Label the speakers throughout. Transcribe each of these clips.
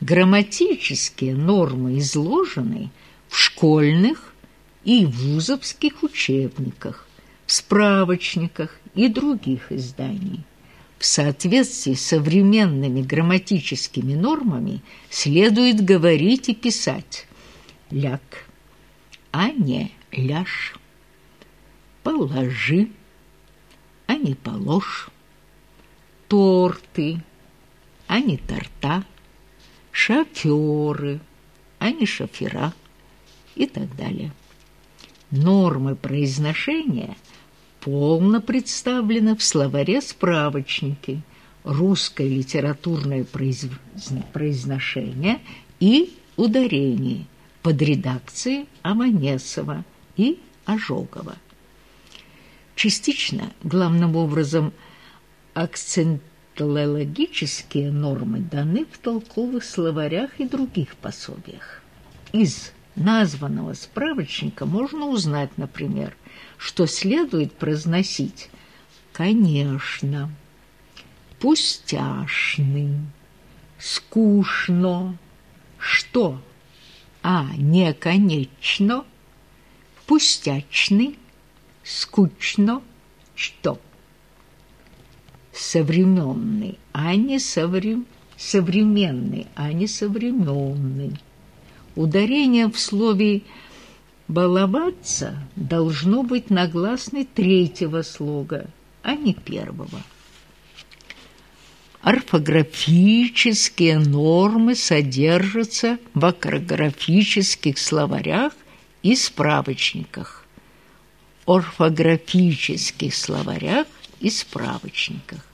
Speaker 1: Грамматические нормы изложены в школьных и вузовских учебниках, в справочниках и других изданиях. В соответствии с современными грамматическими нормами следует говорить и писать «ляг», а не «ляж», «положи», а не «положь», «торты», а не «торта», «шофёры», а не «шофера» и так далее. Нормы произношения – полно представлено в словаре-справочнике «Русское литературное произношение и ударение» под редакцией Аманесова и Ожогова. Частично, главным образом, акцентологические нормы даны в толковых словарях и других пособиях. Из названного справочника можно узнать, например, что следует произносить «конечно», «пустяшный», «скучно», «что», а не «конечно», «пустячный», «скучно», «что». Современный, а не соврем... современный, а не современный. Ударение в слове Баловаться должно быть на гласной третьего слога, а не первого. Орфографические нормы содержатся в акрографических словарях и справочниках. Орфографических словарях и справочниках.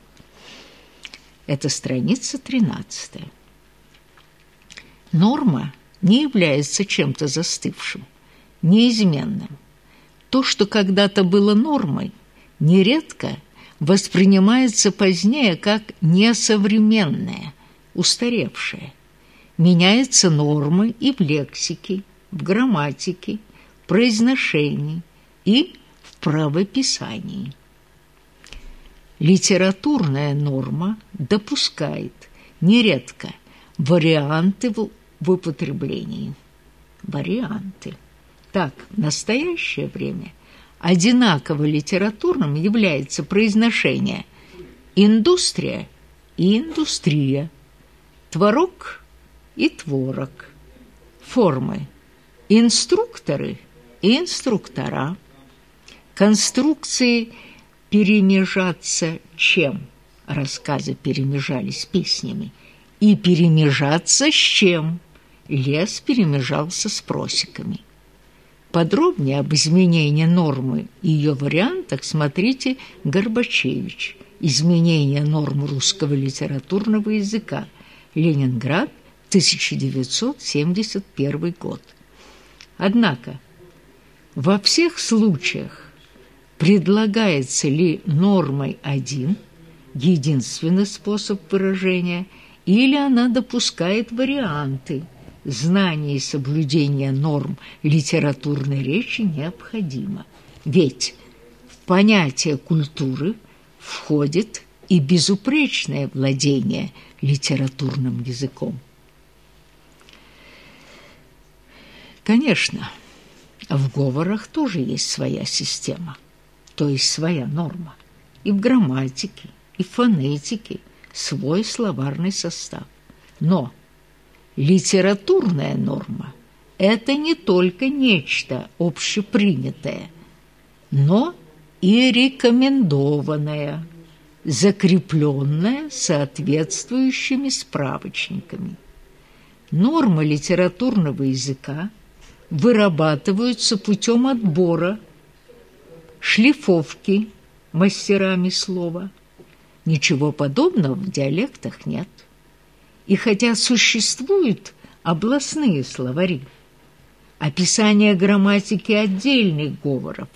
Speaker 1: Это страница 13. Норма не является чем-то застывшим неизменным. То, что когда-то было нормой, нередко воспринимается позднее как несовременное, устаревшее. Меняются нормы и в лексике, в грамматике, произношении и в правописании. Литературная норма допускает нередко варианты в употреблении. Варианты. Так, в настоящее время одинаково литературным является произношение «индустрия» и «индустрия», «творог» и «творог», формы «инструкторы» и «инструктора», конструкции «перемежаться чем» рассказы перемежались песнями, и перемежаться с чем лес перемежался с просеками. Подробнее об изменении нормы и ее вариантах смотрите Горбачевич «Изменение норм русского литературного языка. Ленинград, 1971 год». Однако во всех случаях предлагается ли нормой один, единственный способ выражения, или она допускает варианты – знание и соблюдение норм литературной речи необходимо. Ведь в понятие культуры входит и безупречное владение литературным языком. Конечно, в говорах тоже есть своя система, то есть своя норма. И в грамматике, и в фонетике свой словарный состав. Но Литературная норма – это не только нечто общепринятое, но и рекомендованное, закрепленное соответствующими справочниками. Нормы литературного языка вырабатываются путем отбора, шлифовки мастерами слова. Ничего подобного в диалектах нет. И хотя существуют областные словари, описание грамматики отдельных говоров,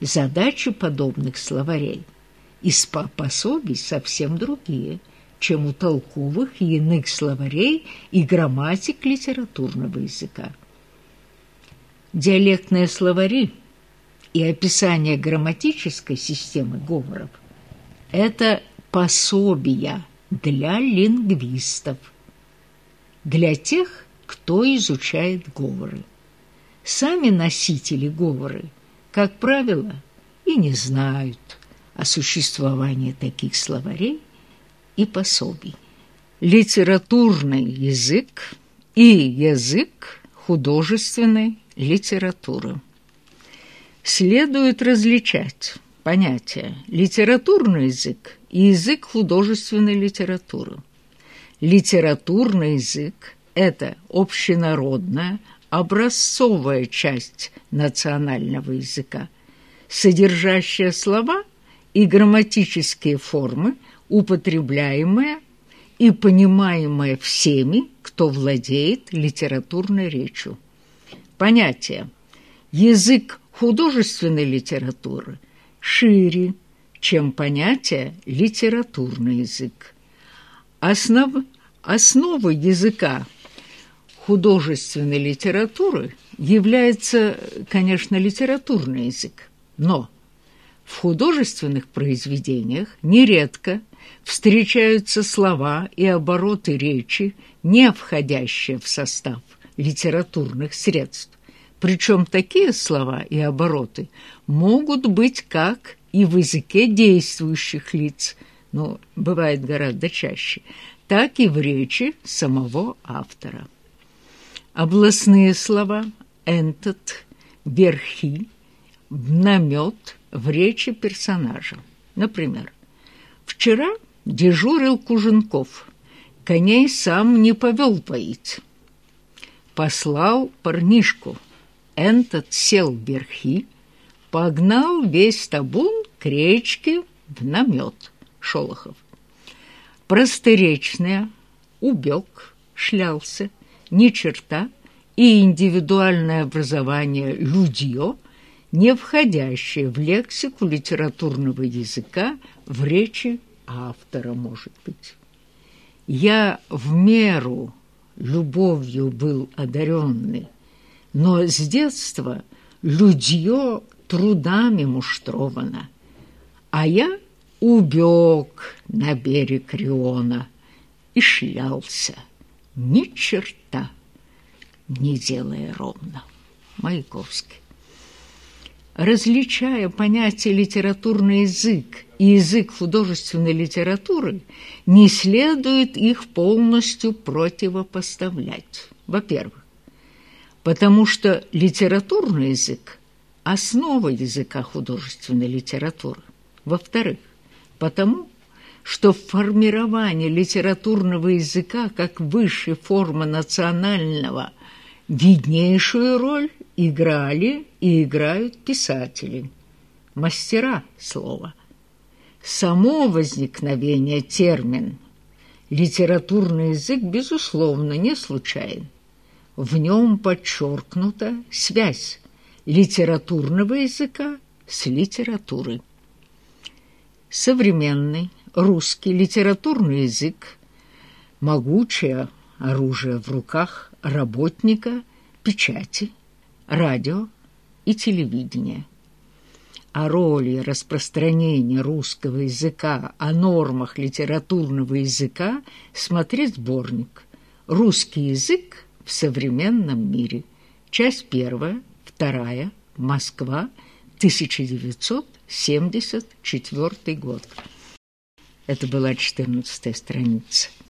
Speaker 1: задачи подобных словарей из пособий совсем другие, чем у толковых и иных словарей и грамматик литературного языка. Диалектные словари и описание грамматической системы говоров – это пособия – для лингвистов. для тех, кто изучает говоры. Сами носители говоры, как правило, и не знают о существовании таких словарей и пособий. Литературный язык и язык художественной литературы. Следует различать понятия литературный язык и язык художественной литературы. Литературный язык – это общенародная, образцовая часть национального языка, содержащая слова и грамматические формы, употребляемые и понимаемые всеми, кто владеет литературной речью. Понятие «язык художественной литературы» шире, чем понятие «литературный язык». Основ, основой языка художественной литературы является, конечно, литературный язык, но в художественных произведениях нередко встречаются слова и обороты речи, не входящие в состав литературных средств. Причем такие слова и обороты могут быть как и в языке действующих лиц, но бывает гораздо чаще, так и в речи самого автора. Областные слова «энтот», «верхи», «намет» в речи персонажа. Например, «Вчера дежурил Куженков, коней сам не повел поить. Послал парнишку, Энтот сел верхи, погнал весь табун к речке в намет Шолохов. Просторечная, убег, шлялся, ни черта и индивидуальное образование «людье», не входящее в лексику литературного языка в речи автора, может быть. Я в меру любовью был одаренный, но с детства людье трудами муштровано, а я убег на берег Риона и шлялся, ни черта не делая ровно. Маяковский. Различая понятие литературный язык и язык художественной литературы, не следует их полностью противопоставлять. Во-первых, потому что литературный язык – основа языка художественной литературы. Во-вторых, потому что в формировании литературного языка как высшей формы национального виднейшую роль играли и играют писатели, мастера слова. Само возникновение термин «литературный язык» безусловно не случайен. В нем подчеркнута связь литературного языка с литературой. Современный русский литературный язык – могучее оружие в руках работника печати, радио и телевидения. О роли распространения русского языка, о нормах литературного языка смотреть сборник «Русский язык в современном мире. Часть первая, вторая, Москва, 1974 год. Это была 14 страница.